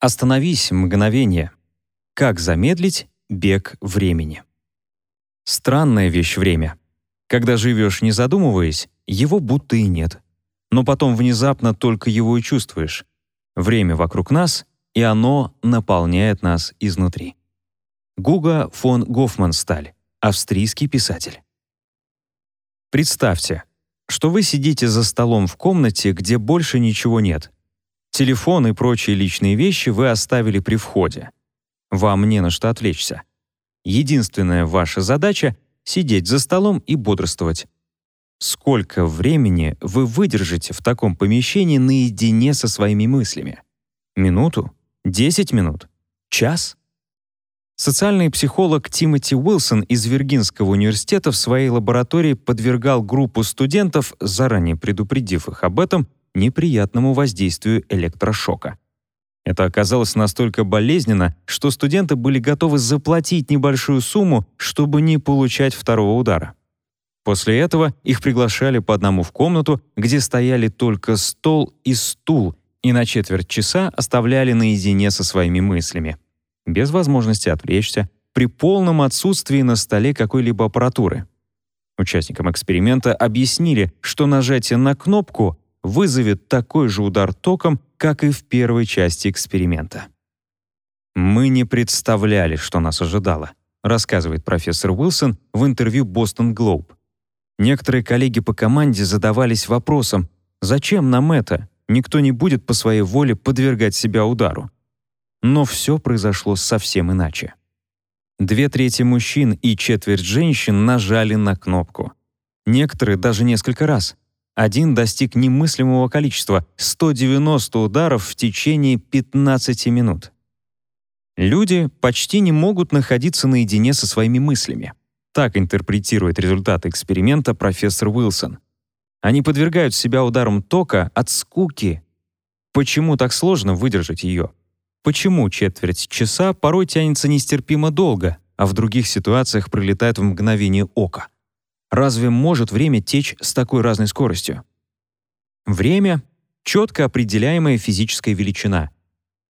Остановись мгновение. Как замедлить бег времени? Странная вещь время. Когда живешь не задумываясь, его будто и нет. Но потом внезапно только его и чувствуешь. Время вокруг нас, и оно наполняет нас изнутри. Гуга фон Гофмансталь, австрийский писатель. Представьте, что вы сидите за столом в комнате, где больше ничего нет — Телефон и прочие личные вещи вы оставили при входе. Вам не на что отвлечься. Единственная ваша задача — сидеть за столом и бодрствовать. Сколько времени вы выдержите в таком помещении наедине со своими мыслями? Минуту? Десять минут? Час? Социальный психолог Тимоти Уилсон из Виргинского университета в своей лаборатории подвергал группу студентов, заранее предупредив их об этом, неприятному воздействию электрошока. Это оказалось настолько болезненно, что студенты были готовы заплатить небольшую сумму, чтобы не получать второго удара. После этого их приглашали по одному в комнату, где стояли только стол и стул, и на четверть часа оставляли наедине со своими мыслями, без возможности отвлечься, при полном отсутствии на столе какой-либо аппаратуры. Участникам эксперимента объяснили, что нажатие на кнопку вызовет такой же удар током, как и в первой части эксперимента. «Мы не представляли, что нас ожидало», рассказывает профессор Уилсон в интервью Boston Globe. Некоторые коллеги по команде задавались вопросом, зачем нам это? Никто не будет по своей воле подвергать себя удару. Но все произошло совсем иначе. Две трети мужчин и четверть женщин нажали на кнопку. Некоторые даже несколько раз. Один достиг немыслимого количества — 190 ударов в течение 15 минут. Люди почти не могут находиться наедине со своими мыслями. Так интерпретирует результаты эксперимента профессор Уилсон. Они подвергают себя ударам тока от скуки. Почему так сложно выдержать ее? Почему четверть часа порой тянется нестерпимо долго, а в других ситуациях пролетает в мгновение ока? Разве может время течь с такой разной скоростью? Время — четко определяемая физическая величина.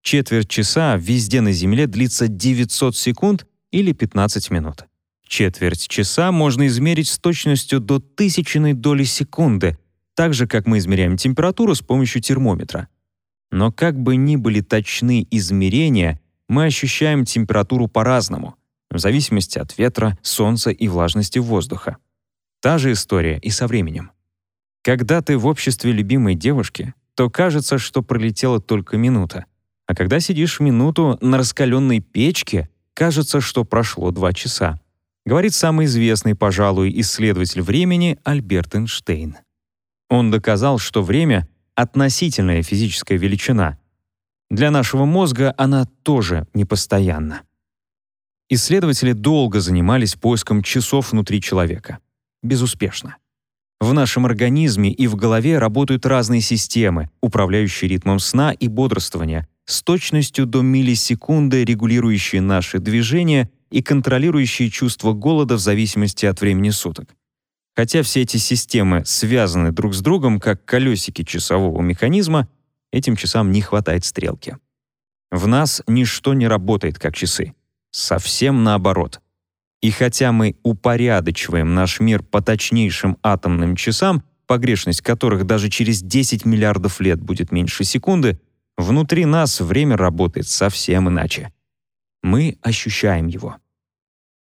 Четверть часа везде на Земле длится 900 секунд или 15 минут. Четверть часа можно измерить с точностью до тысячной доли секунды, так же, как мы измеряем температуру с помощью термометра. Но как бы ни были точны измерения, мы ощущаем температуру по-разному, в зависимости от ветра, солнца и влажности воздуха. Та же история и со временем. Когда ты в обществе любимой девушки, то кажется, что пролетела только минута. А когда сидишь минуту на раскаленной печке, кажется, что прошло два часа. Говорит самый известный, пожалуй, исследователь времени Альберт Эйнштейн. Он доказал, что время — относительная физическая величина. Для нашего мозга она тоже непостоянна. Исследователи долго занимались поиском часов внутри человека безуспешно. В нашем организме и в голове работают разные системы, управляющие ритмом сна и бодрствования, с точностью до миллисекунды регулирующие наши движения и контролирующие чувство голода в зависимости от времени суток. Хотя все эти системы связаны друг с другом, как колесики часового механизма, этим часам не хватает стрелки. В нас ничто не работает как часы. Совсем наоборот. И хотя мы упорядочиваем наш мир по точнейшим атомным часам, погрешность которых даже через 10 миллиардов лет будет меньше секунды, внутри нас время работает совсем иначе. Мы ощущаем его.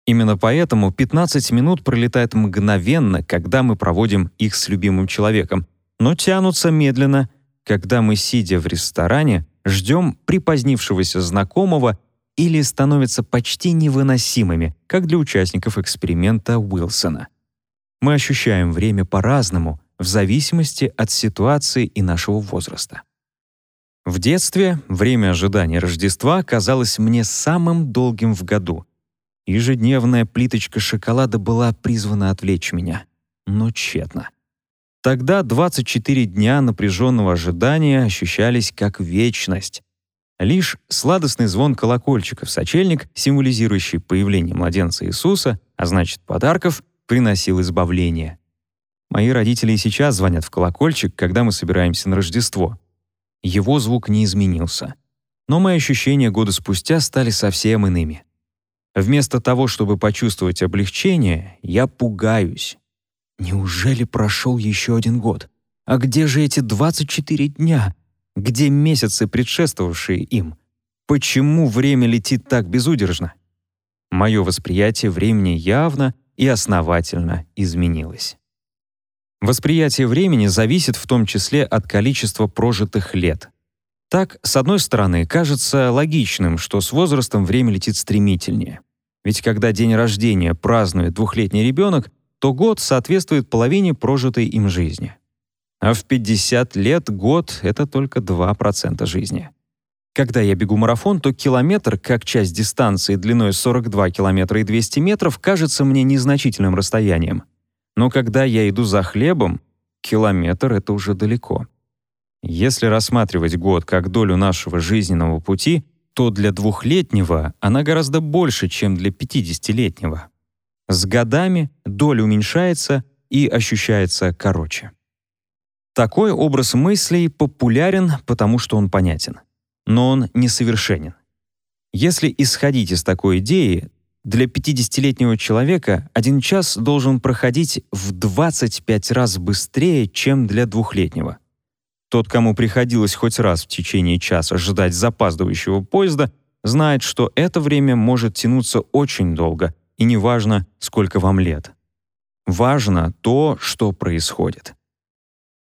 Именно поэтому 15 минут пролетает мгновенно, когда мы проводим их с любимым человеком, но тянутся медленно, когда мы, сидя в ресторане, ждем припозднившегося знакомого или становятся почти невыносимыми, как для участников эксперимента Уилсона. Мы ощущаем время по-разному, в зависимости от ситуации и нашего возраста. В детстве время ожидания Рождества казалось мне самым долгим в году. Ежедневная плиточка шоколада была призвана отвлечь меня, но тщетно. Тогда 24 дня напряженного ожидания ощущались как вечность, Лишь сладостный звон колокольчика в сочельник, символизирующий появление младенца Иисуса, а значит подарков, приносил избавление. Мои родители и сейчас звонят в колокольчик, когда мы собираемся на Рождество. Его звук не изменился. но мои ощущения года спустя стали совсем иными. Вместо того, чтобы почувствовать облегчение, я пугаюсь. Неужели прошел еще один год? А где же эти 24 дня? Где месяцы, предшествовавшие им? Почему время летит так безудержно? Мое восприятие времени явно и основательно изменилось. Восприятие времени зависит в том числе от количества прожитых лет. Так, с одной стороны, кажется логичным, что с возрастом время летит стремительнее. Ведь когда день рождения празднует двухлетний ребенок, то год соответствует половине прожитой им жизни. А в 50 лет год — это только 2% жизни. Когда я бегу марафон, то километр, как часть дистанции длиной 42 километра и 200 метров, кажется мне незначительным расстоянием. Но когда я иду за хлебом, километр — это уже далеко. Если рассматривать год как долю нашего жизненного пути, то для двухлетнего она гораздо больше, чем для 50-летнего. С годами доля уменьшается и ощущается короче. Такой образ мыслей популярен, потому что он понятен. Но он несовершенен. Если исходить из такой идеи, для 50-летнего человека один час должен проходить в 25 раз быстрее, чем для двухлетнего. Тот, кому приходилось хоть раз в течение часа ждать запаздывающего поезда, знает, что это время может тянуться очень долго, и неважно, сколько вам лет. Важно то, что происходит.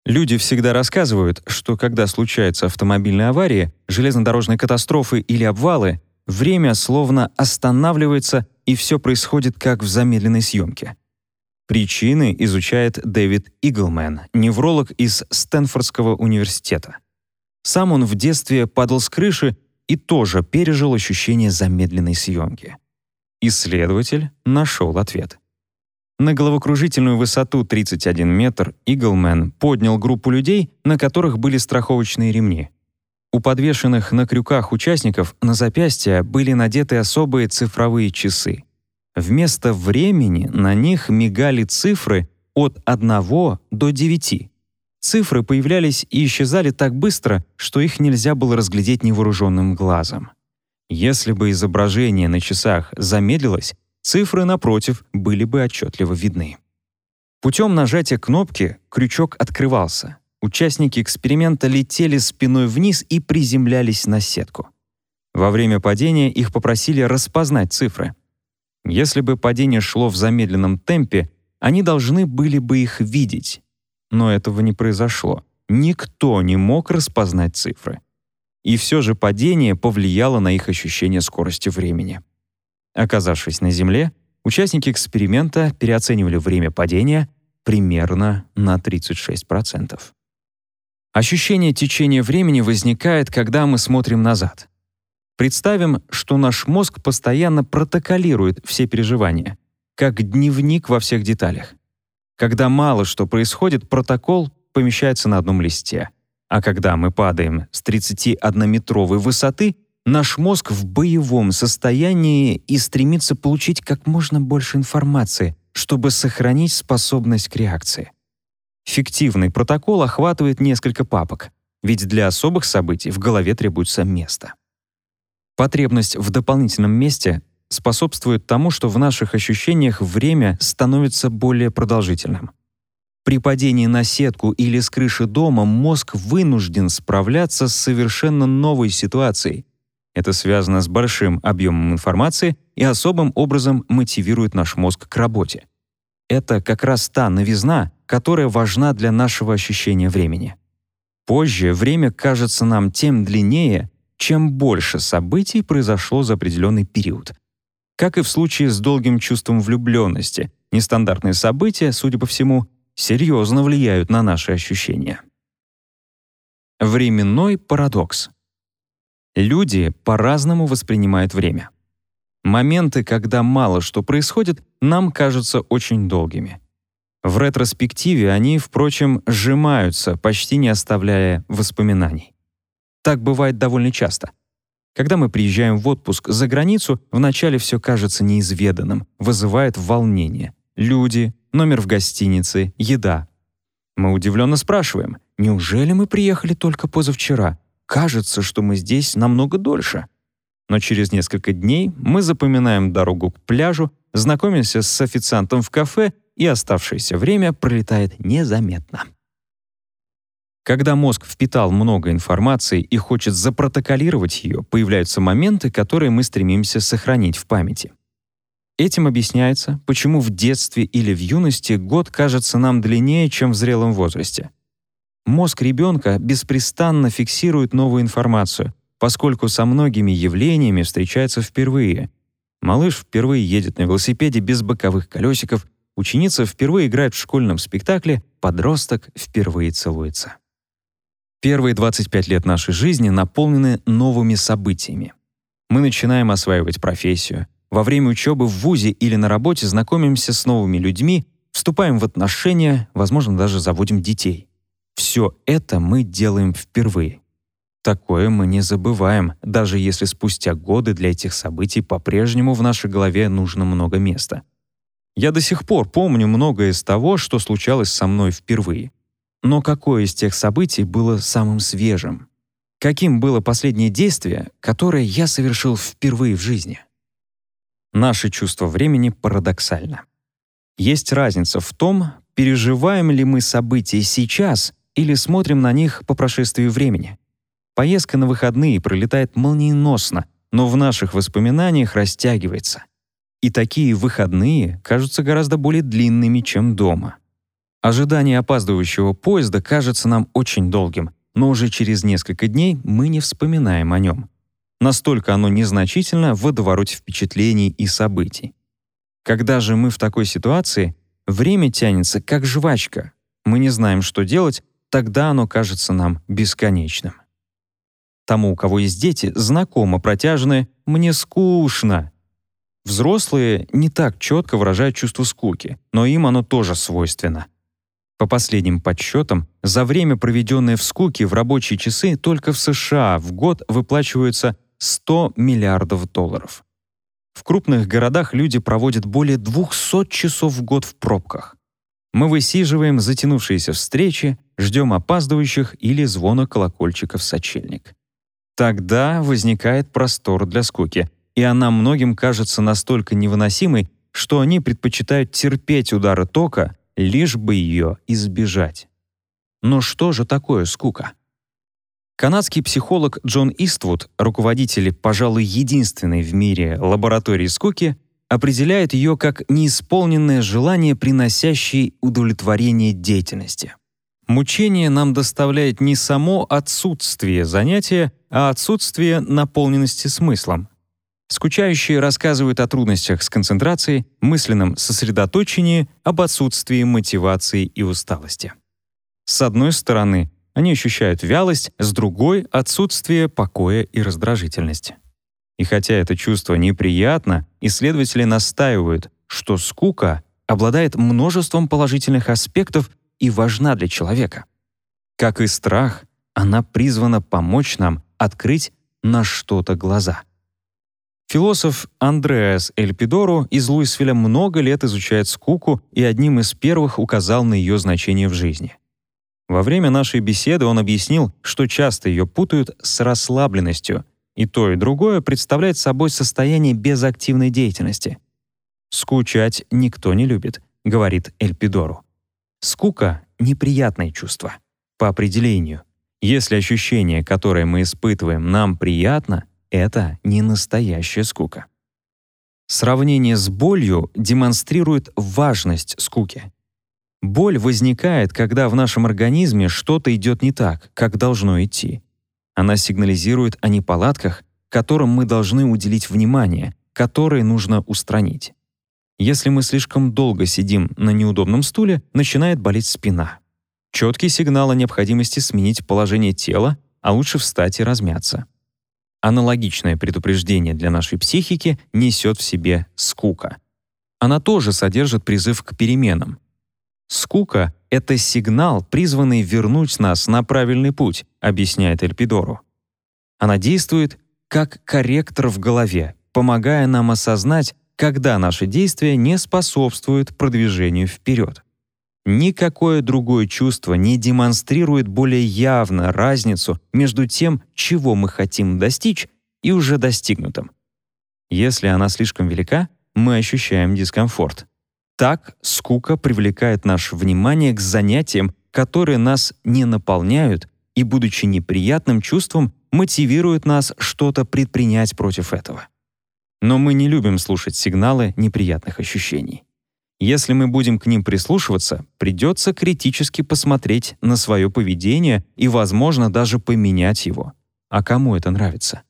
Люди всегда рассказывают, что когда случаются автомобильные аварии, железнодорожные катастрофы или обвалы, время словно останавливается, и все происходит как в замедленной съемке. Причины изучает Дэвид Иглмен, невролог из Стэнфордского университета. Сам он в детстве падал с крыши и тоже пережил ощущение замедленной съемки. Исследователь нашел ответ. На головокружительную высоту 31 метр Иглмен поднял группу людей, на которых были страховочные ремни. У подвешенных на крюках участников на запястья были надеты особые цифровые часы. Вместо времени на них мигали цифры от 1 до 9. Цифры появлялись и исчезали так быстро, что их нельзя было разглядеть невооруженным глазом. Если бы изображение на часах замедлилось, Цифры, напротив, были бы отчетливо видны. Путем нажатия кнопки крючок открывался. Участники эксперимента летели спиной вниз и приземлялись на сетку. Во время падения их попросили распознать цифры. Если бы падение шло в замедленном темпе, они должны были бы их видеть. Но этого не произошло. Никто не мог распознать цифры. И все же падение повлияло на их ощущение скорости времени. Оказавшись на Земле, участники эксперимента переоценивали время падения примерно на 36%. Ощущение течения времени возникает, когда мы смотрим назад. Представим, что наш мозг постоянно протоколирует все переживания, как дневник во всех деталях. Когда мало что происходит, протокол помещается на одном листе, а когда мы падаем с 31-метровой высоты — Наш мозг в боевом состоянии и стремится получить как можно больше информации, чтобы сохранить способность к реакции. Фиктивный протокол охватывает несколько папок, ведь для особых событий в голове требуется место. Потребность в дополнительном месте способствует тому, что в наших ощущениях время становится более продолжительным. При падении на сетку или с крыши дома мозг вынужден справляться с совершенно новой ситуацией, это связано с большим объемом информации и особым образом мотивирует наш мозг к работе. Это как раз та новизна, которая важна для нашего ощущения времени. Позже время кажется нам тем длиннее, чем больше событий произошло за определенный период. Как и в случае с долгим чувством влюбленности, нестандартные события, судя по всему, серьезно влияют на наши ощущения. Временной парадокс — Люди по-разному воспринимают время. Моменты, когда мало что происходит, нам кажутся очень долгими. В ретроспективе они, впрочем, сжимаются, почти не оставляя воспоминаний. Так бывает довольно часто. Когда мы приезжаем в отпуск за границу, вначале все кажется неизведанным, вызывает волнение. Люди, номер в гостинице, еда. Мы удивленно спрашиваем, неужели мы приехали только позавчера? Кажется, что мы здесь намного дольше. Но через несколько дней мы запоминаем дорогу к пляжу, знакомимся с официантом в кафе, и оставшееся время пролетает незаметно. Когда мозг впитал много информации и хочет запротоколировать ее, появляются моменты, которые мы стремимся сохранить в памяти. Этим объясняется, почему в детстве или в юности год кажется нам длиннее, чем в зрелом возрасте. Мозг ребенка беспрестанно фиксирует новую информацию, поскольку со многими явлениями встречается впервые. Малыш впервые едет на велосипеде без боковых колесиков, ученица впервые играет в школьном спектакле, подросток впервые целуется. Первые 25 лет нашей жизни наполнены новыми событиями. Мы начинаем осваивать профессию. Во время учебы в ВУЗе или на работе знакомимся с новыми людьми, вступаем в отношения, возможно, даже заводим детей. Все это мы делаем впервые. Такое мы не забываем, даже если спустя годы для этих событий по-прежнему в нашей голове нужно много места. Я до сих пор помню многое из того, что случалось со мной впервые. Но какое из тех событий было самым свежим? Каким было последнее действие, которое я совершил впервые в жизни? Наше чувство времени парадоксально. Есть разница в том, переживаем ли мы события сейчас или смотрим на них по прошествии времени. Поездка на выходные пролетает молниеносно, но в наших воспоминаниях растягивается. И такие выходные кажутся гораздо более длинными, чем дома. Ожидание опаздывающего поезда кажется нам очень долгим, но уже через несколько дней мы не вспоминаем о нем. Настолько оно незначительно в водовороте впечатлений и событий. Когда же мы в такой ситуации, время тянется как жвачка. Мы не знаем, что делать, тогда оно кажется нам бесконечным. Тому, у кого есть дети, знакомо протяжное «мне скучно». Взрослые не так четко выражают чувство скуки, но им оно тоже свойственно. По последним подсчетам, за время, проведенное в скуке в рабочие часы, только в США в год выплачиваются 100 миллиардов долларов. В крупных городах люди проводят более 200 часов в год в пробках. Мы высиживаем затянувшиеся встречи, ждем опаздывающих или звона колокольчика в сочельник. Тогда возникает простор для скуки, и она многим кажется настолько невыносимой, что они предпочитают терпеть удары тока, лишь бы ее избежать. Но что же такое скука? Канадский психолог Джон Иствуд, руководитель, пожалуй, единственной в мире лаборатории скуки, определяет ее как неисполненное желание, приносящее удовлетворение деятельности. Мучение нам доставляет не само отсутствие занятия, а отсутствие наполненности смыслом. Скучающие рассказывают о трудностях с концентрацией, мысленном сосредоточении, об отсутствии мотивации и усталости. С одной стороны, они ощущают вялость, с другой — отсутствие покоя и раздражительность. И хотя это чувство неприятно, исследователи настаивают, что скука обладает множеством положительных аспектов и важна для человека. Как и страх, она призвана помочь нам открыть на что-то глаза — Философ Андреас Эльпидоро из Луисвилля много лет изучает скуку и одним из первых указал на ее значение в жизни. Во время нашей беседы он объяснил, что часто ее путают с расслабленностью, и то и другое представляет собой состояние безактивной деятельности. «Скучать никто не любит», — говорит Эльпидору. Скука — неприятное чувство. По определению, если ощущение, которое мы испытываем, нам приятно — это не настоящая скука. Сравнение с болью демонстрирует важность скуки. Боль возникает, когда в нашем организме что-то идет не так, как должно идти. Она сигнализирует о неполадках, которым мы должны уделить внимание, которые нужно устранить. Если мы слишком долго сидим на неудобном стуле, начинает болеть спина. Четкий сигнал о необходимости сменить положение тела, а лучше встать и размяться. Аналогичное предупреждение для нашей психики несет в себе скука. Она тоже содержит призыв к переменам. Скука — это сигнал, призванный вернуть нас на правильный путь, объясняет Эльпидору. Она действует как корректор в голове, помогая нам осознать, когда наши действия не способствуют продвижению вперед. Никакое другое чувство не демонстрирует более явно разницу между тем, чего мы хотим достичь, и уже достигнутым. Если она слишком велика, мы ощущаем дискомфорт. Так скука привлекает наше внимание к занятиям, которые нас не наполняют и, будучи неприятным чувством, мотивируют нас что-то предпринять против этого. Но мы не любим слушать сигналы неприятных ощущений. Если мы будем к ним прислушиваться, придется критически посмотреть на свое поведение и, возможно, даже поменять его. А кому это нравится?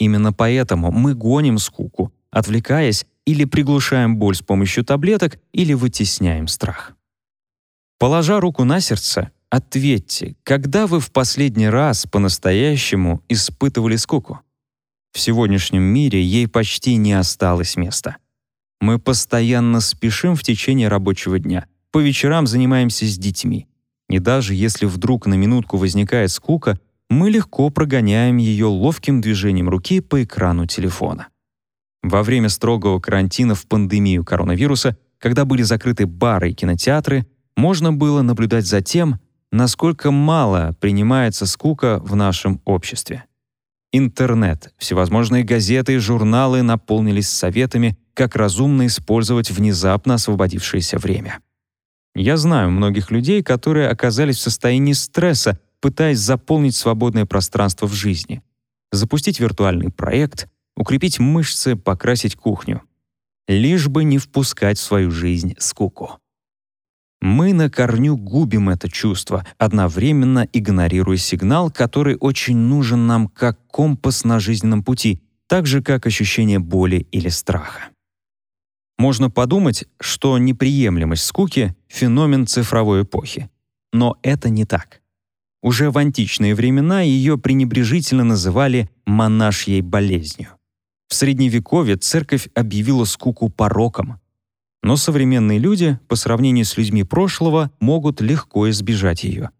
Именно поэтому мы гоним скуку, отвлекаясь или приглушаем боль с помощью таблеток, или вытесняем страх. Положа руку на сердце, ответьте, когда вы в последний раз по-настоящему испытывали скуку? В сегодняшнем мире ей почти не осталось места. Мы постоянно спешим в течение рабочего дня, по вечерам занимаемся с детьми. И даже если вдруг на минутку возникает скука, мы легко прогоняем ее ловким движением руки по экрану телефона. Во время строгого карантина в пандемию коронавируса, когда были закрыты бары и кинотеатры, можно было наблюдать за тем, насколько мало принимается скука в нашем обществе. Интернет, всевозможные газеты и журналы наполнились советами, как разумно использовать внезапно освободившееся время. Я знаю многих людей, которые оказались в состоянии стресса, пытаясь заполнить свободное пространство в жизни, запустить виртуальный проект, укрепить мышцы, покрасить кухню. Лишь бы не впускать в свою жизнь скуку. Мы на корню губим это чувство, одновременно игнорируя сигнал, который очень нужен нам как компас на жизненном пути, так же как ощущение боли или страха. Можно подумать, что неприемлемость скуки — феномен цифровой эпохи. Но это не так. Уже в античные времена ее пренебрежительно называли «монашьей болезнью». В Средневековье церковь объявила скуку пороком. Но современные люди, по сравнению с людьми прошлого, могут легко избежать ее.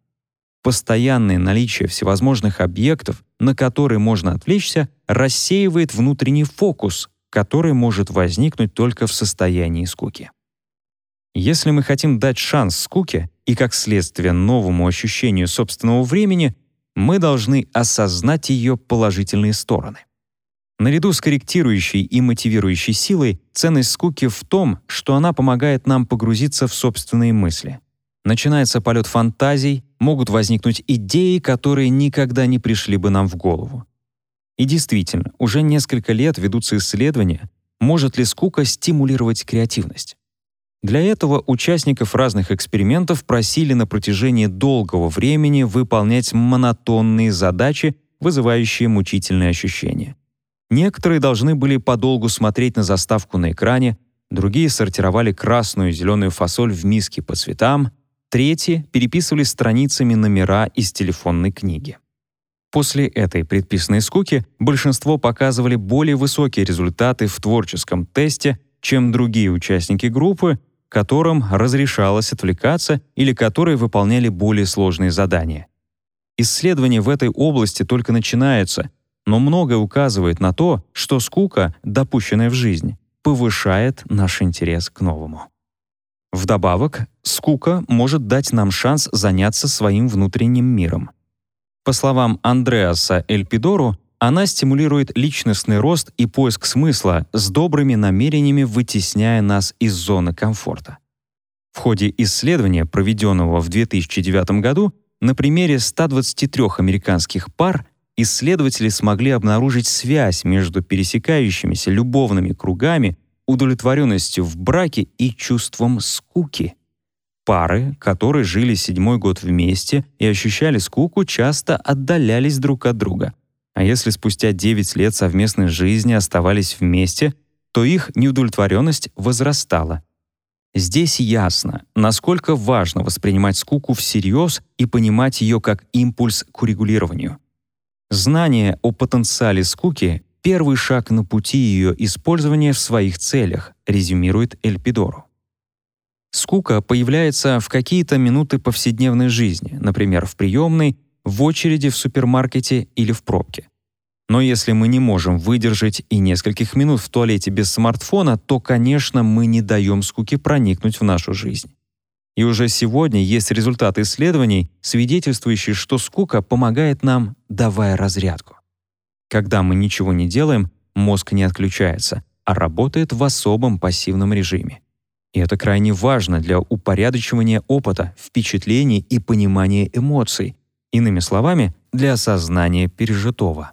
Постоянное наличие всевозможных объектов, на которые можно отвлечься, рассеивает внутренний фокус, который может возникнуть только в состоянии скуки. Если мы хотим дать шанс скуке и, как следствие, новому ощущению собственного времени, мы должны осознать ее положительные стороны. Наряду с корректирующей и мотивирующей силой, ценность скуки в том, что она помогает нам погрузиться в собственные мысли. Начинается полет фантазий, могут возникнуть идеи, которые никогда не пришли бы нам в голову. И действительно, уже несколько лет ведутся исследования, может ли скука стимулировать креативность. Для этого участников разных экспериментов просили на протяжении долгого времени выполнять монотонные задачи, вызывающие мучительные ощущения. Некоторые должны были подолгу смотреть на заставку на экране, другие сортировали красную и зеленую фасоль в миске по цветам, третьи переписывали страницами номера из телефонной книги. После этой предписанной скуки большинство показывали более высокие результаты в творческом тесте, чем другие участники группы, которым разрешалось отвлекаться или которые выполняли более сложные задания. Исследования в этой области только начинаются — но многое указывает на то, что скука, допущенная в жизнь, повышает наш интерес к новому. Вдобавок, скука может дать нам шанс заняться своим внутренним миром. По словам Андреаса Эльпидору, она стимулирует личностный рост и поиск смысла с добрыми намерениями, вытесняя нас из зоны комфорта. В ходе исследования, проведенного в 2009 году, на примере 123 американских пар исследователи смогли обнаружить связь между пересекающимися любовными кругами, удовлетворенностью в браке и чувством скуки. Пары, которые жили седьмой год вместе и ощущали скуку, часто отдалялись друг от друга. А если спустя 9 лет совместной жизни оставались вместе, то их неудовлетворенность возрастала. Здесь ясно, насколько важно воспринимать скуку всерьез и понимать ее как импульс к урегулированию. Знание о потенциале скуки — первый шаг на пути ее использования в своих целях, резюмирует Эльпидору. Скука появляется в какие-то минуты повседневной жизни, например, в приемной, в очереди в супермаркете или в пробке. Но если мы не можем выдержать и нескольких минут в туалете без смартфона, то, конечно, мы не даем скуке проникнуть в нашу жизнь. И уже сегодня есть результаты исследований, свидетельствующие, что скука помогает нам, давая разрядку. Когда мы ничего не делаем, мозг не отключается, а работает в особом пассивном режиме. И это крайне важно для упорядочивания опыта, впечатлений и понимания эмоций, иными словами, для осознания пережитого.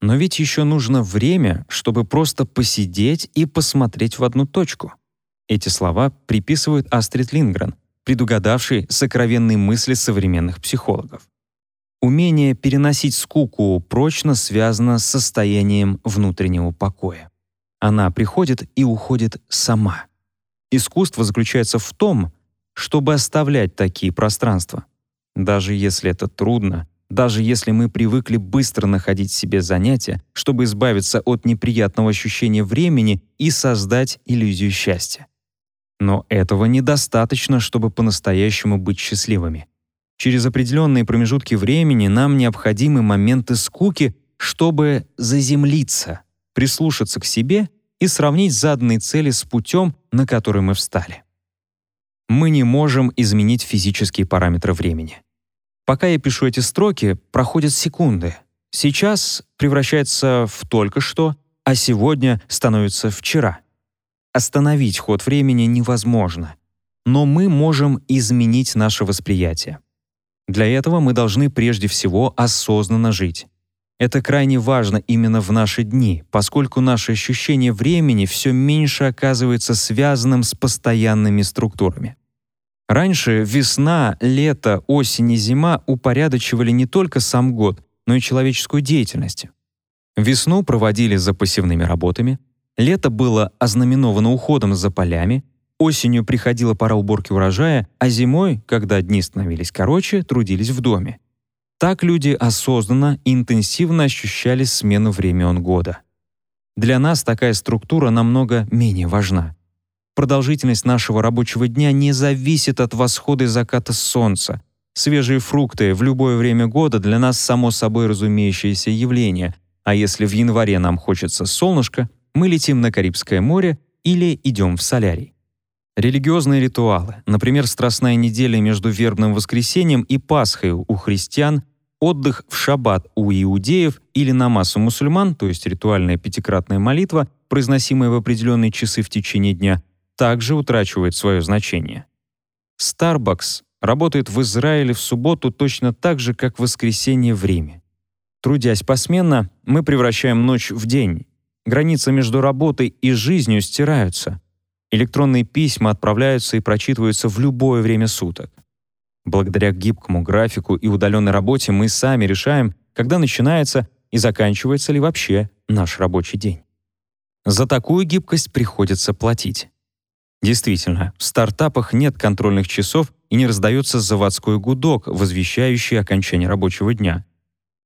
Но ведь еще нужно время, чтобы просто посидеть и посмотреть в одну точку. Эти слова приписывают Астрид Лингрен, предугадавшей сокровенные мысли современных психологов. Умение переносить скуку прочно связано с состоянием внутреннего покоя. Она приходит и уходит сама. Искусство заключается в том, чтобы оставлять такие пространства. Даже если это трудно, даже если мы привыкли быстро находить себе занятия, чтобы избавиться от неприятного ощущения времени и создать иллюзию счастья. Но этого недостаточно, чтобы по-настоящему быть счастливыми. Через определенные промежутки времени нам необходимы моменты скуки, чтобы заземлиться, прислушаться к себе и сравнить заданные цели с путем, на который мы встали. Мы не можем изменить физические параметры времени. Пока я пишу эти строки, проходят секунды. Сейчас превращается в только что, а сегодня становится вчера. Остановить ход времени невозможно, но мы можем изменить наше восприятие. Для этого мы должны прежде всего осознанно жить. Это крайне важно именно в наши дни, поскольку наше ощущение времени все меньше оказывается связанным с постоянными структурами. Раньше весна, лето, осень и зима упорядочивали не только сам год, но и человеческую деятельность. Весну проводили за пассивными работами, лето было ознаменовано уходом за полями, осенью приходила пора уборки урожая, а зимой, когда дни становились короче, трудились в доме. Так люди осознанно и интенсивно ощущали смену времен года. Для нас такая структура намного менее важна. Продолжительность нашего рабочего дня не зависит от восхода и заката солнца. Свежие фрукты в любое время года для нас само собой разумеющееся явление, а если в январе нам хочется солнышко, мы летим на Карибское море или идем в солярий. Религиозные ритуалы, например, Страстная неделя между вербным воскресеньем и Пасхой у христиан, отдых в шаббат у иудеев или намаз у мусульман, то есть ритуальная пятикратная молитва, произносимая в определенные часы в течение дня, также утрачивает свое значение. Starbucks работает в Израиле в субботу точно так же, как в воскресенье в Риме. Трудясь посменно, мы превращаем ночь в день. Границы между работой и жизнью стираются. Электронные письма отправляются и прочитываются в любое время суток. Благодаря гибкому графику и удаленной работе мы сами решаем, когда начинается и заканчивается ли вообще наш рабочий день. За такую гибкость приходится платить. Действительно, в стартапах нет контрольных часов и не раздается заводской гудок, возвещающий окончание рабочего дня.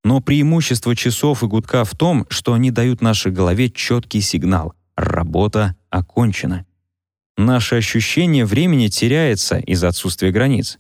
Но преимущество часов и гудка в том, что они дают нашей голове четкий сигнал — работа окончена. Наше ощущение времени теряется из-за отсутствия границ.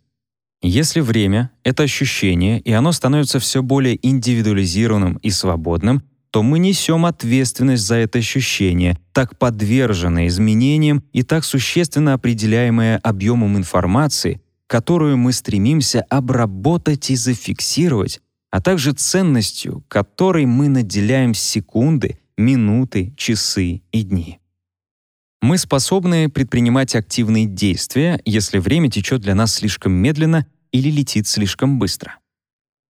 Если время — это ощущение, и оно становится все более индивидуализированным и свободным, то мы несем ответственность за это ощущение, так подверженное изменениям и так существенно определяемое объемом информации, которую мы стремимся обработать и зафиксировать, а также ценностью, которой мы наделяем секунды, минуты, часы и дни. Мы способны предпринимать активные действия, если время течет для нас слишком медленно или летит слишком быстро.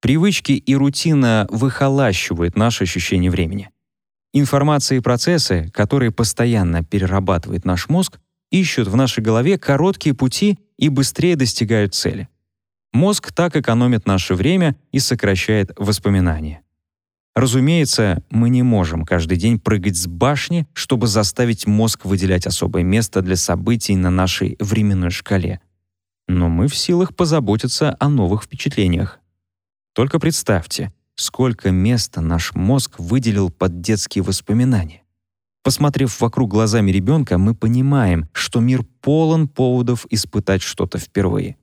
Привычки и рутина выхолащивают наше ощущение времени. Информация и процессы, которые постоянно перерабатывает наш мозг, ищут в нашей голове короткие пути и быстрее достигают цели. Мозг так экономит наше время и сокращает воспоминания. Разумеется, мы не можем каждый день прыгать с башни, чтобы заставить мозг выделять особое место для событий на нашей временной шкале. Но мы в силах позаботиться о новых впечатлениях. Только представьте, сколько места наш мозг выделил под детские воспоминания. Посмотрев вокруг глазами ребенка, мы понимаем, что мир полон поводов испытать что-то впервые.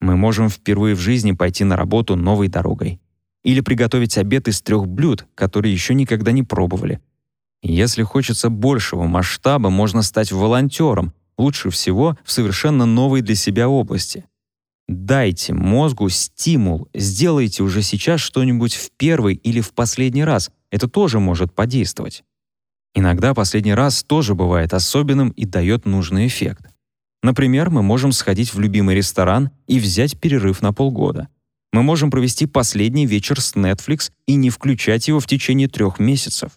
Мы можем впервые в жизни пойти на работу новой дорогой или приготовить обед из трех блюд, которые еще никогда не пробовали. Если хочется большего масштаба, можно стать волонтером, лучше всего в совершенно новой для себя области. Дайте мозгу стимул, сделайте уже сейчас что-нибудь в первый или в последний раз. Это тоже может подействовать. Иногда последний раз тоже бывает особенным и дает нужный эффект. Например, мы можем сходить в любимый ресторан и взять перерыв на полгода. Мы можем провести последний вечер с Netflix и не включать его в течение трех месяцев.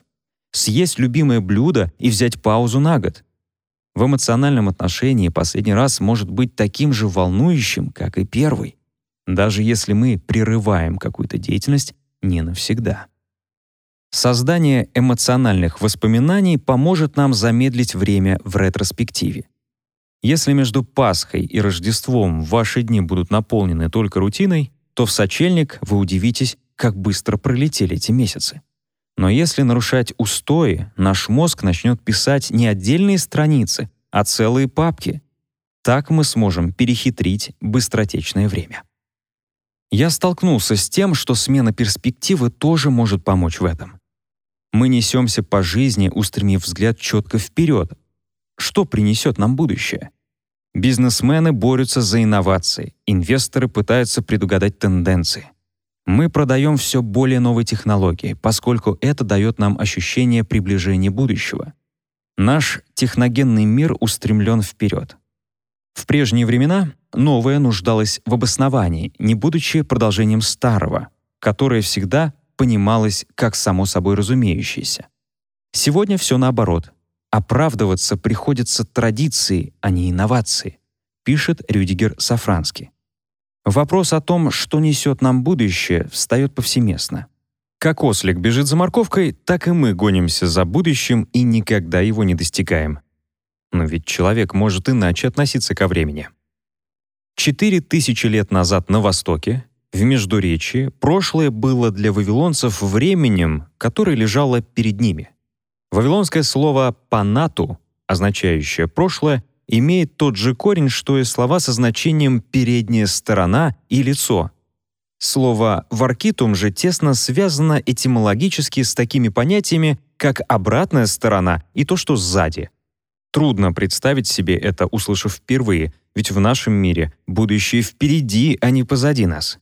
Съесть любимое блюдо и взять паузу на год. В эмоциональном отношении последний раз может быть таким же волнующим, как и первый, даже если мы прерываем какую-то деятельность не навсегда. Создание эмоциональных воспоминаний поможет нам замедлить время в ретроспективе. Если между Пасхой и Рождеством ваши дни будут наполнены только рутиной, то в сочельник вы удивитесь, как быстро пролетели эти месяцы. Но если нарушать устои, наш мозг начнет писать не отдельные страницы, а целые папки. Так мы сможем перехитрить быстротечное время. Я столкнулся с тем, что смена перспективы тоже может помочь в этом. Мы несемся по жизни, устремив взгляд четко вперед. Что принесет нам будущее? Бизнесмены борются за инновации, инвесторы пытаются предугадать тенденции. Мы продаем все более новые технологии, поскольку это дает нам ощущение приближения будущего. Наш техногенный мир устремлен вперед. В прежние времена новое нуждалось в обосновании, не будучи продолжением старого, которое всегда понималось как само собой разумеющееся. Сегодня все наоборот. Оправдываться приходится традиции, а не инновации, пишет Рюдигер Сафранский. Вопрос о том, что несет нам будущее, встает повсеместно. Как ослик бежит за морковкой, так и мы гонимся за будущим и никогда его не достигаем. Но ведь человек может иначе относиться ко времени. Четыре тысячи лет назад на Востоке, в Междуречии, прошлое было для вавилонцев временем, которое лежало перед ними. Вавилонское слово «панату», означающее «прошлое», имеет тот же корень, что и слова со значением «передняя сторона» и «лицо». Слово «варкитум» же тесно связано этимологически с такими понятиями, как «обратная сторона» и то, что «сзади». Трудно представить себе это, услышав впервые, ведь в нашем мире будущее впереди, а не позади нас.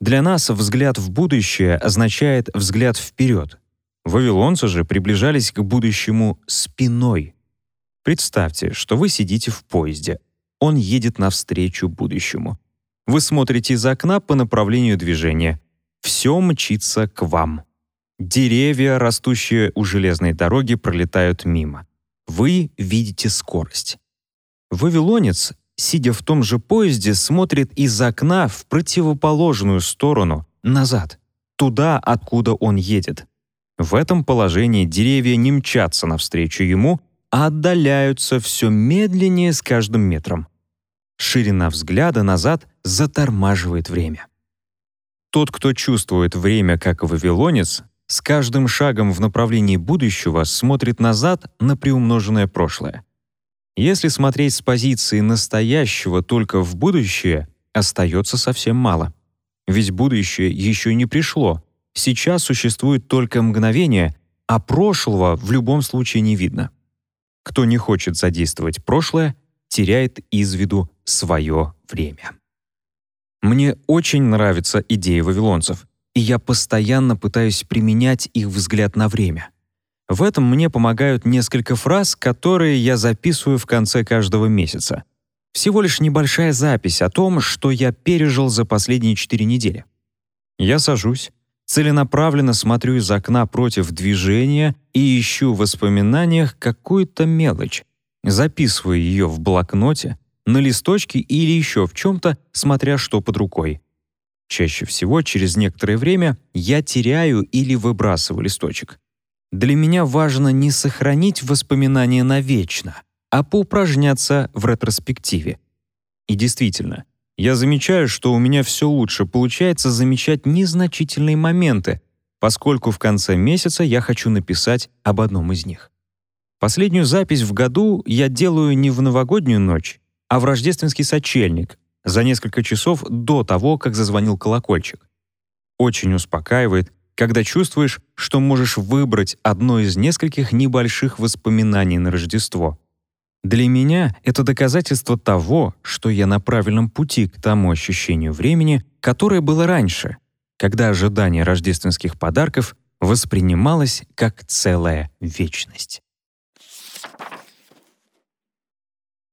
Для нас взгляд в будущее означает взгляд вперед. Вавилонцы же приближались к будущему спиной — Представьте, что вы сидите в поезде. Он едет навстречу будущему. Вы смотрите из окна по направлению движения. Все мчится к вам. Деревья, растущие у железной дороги, пролетают мимо. Вы видите скорость. Вавилонец, сидя в том же поезде, смотрит из окна в противоположную сторону, назад, туда, откуда он едет. В этом положении деревья не мчатся навстречу ему, а отдаляются все медленнее с каждым метром. Ширина взгляда назад затормаживает время. Тот, кто чувствует время как вавилонец, с каждым шагом в направлении будущего смотрит назад на приумноженное прошлое. Если смотреть с позиции настоящего только в будущее, остается совсем мало. Ведь будущее еще не пришло. Сейчас существует только мгновение, а прошлого в любом случае не видно. Кто не хочет задействовать прошлое, теряет из виду свое время. Мне очень нравится идея вавилонцев, и я постоянно пытаюсь применять их взгляд на время. В этом мне помогают несколько фраз, которые я записываю в конце каждого месяца. Всего лишь небольшая запись о том, что я пережил за последние четыре недели. Я сажусь, целенаправленно смотрю из окна против движения и ищу в воспоминаниях какую-то мелочь, записываю ее в блокноте, на листочке или еще в чем-то, смотря что под рукой. Чаще всего через некоторое время я теряю или выбрасываю листочек. Для меня важно не сохранить воспоминания навечно, а поупражняться в ретроспективе. И действительно, я замечаю, что у меня все лучше получается замечать незначительные моменты, поскольку в конце месяца я хочу написать об одном из них. Последнюю запись в году я делаю не в новогоднюю ночь, а в рождественский сочельник, за несколько часов до того, как зазвонил колокольчик. Очень успокаивает, когда чувствуешь, что можешь выбрать одно из нескольких небольших воспоминаний на Рождество. Для меня это доказательство того, что я на правильном пути к тому ощущению времени, которое было раньше, когда ожидание рождественских подарков воспринималось как целая вечность.